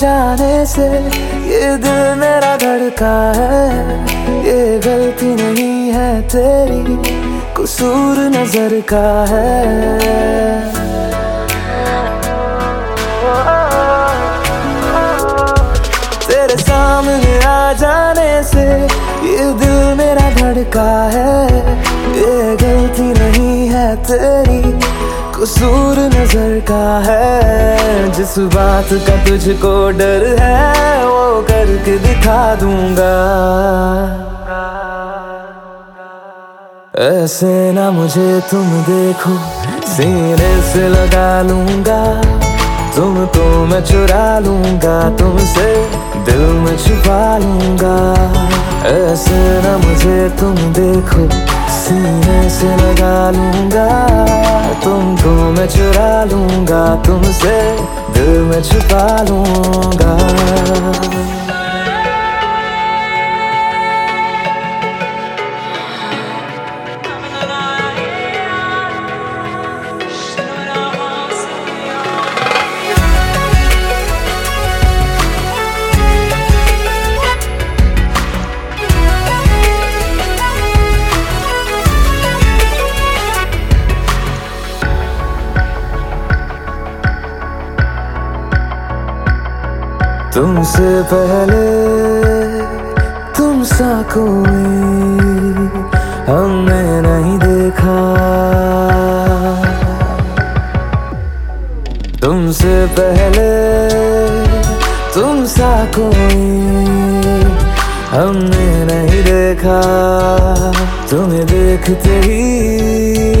जाने से दिल मेरा धड़का है ये गलती नहीं है तेरी। कसूर नज़र का है। तेरे सामने आ जाने से ये दिल मेरा धड़का है। ये गलती नहीं है तेरी, कसूर नज़र का है। जिस बात का तुझको डर है, वो करके दिखा दूँगा। ऐसे ना मुझे तुम देखो, सीने से लगा लूँगा। तुमको मैं चुरा लूँगा, तुमसे दिल में छुपा लूँगा। ऐसे ना मुझे तुम देखो, सीने से लगा लूँगा। तुमको मैं चुरा लूँगा, तुमसे दिल में छुपा लूँगा। तुमसे पहले तुम सा कोई हमने नहीं देखा। तुमसे पहले तुम सा कोई हमने नहीं देखा। तुम्हें देखते ही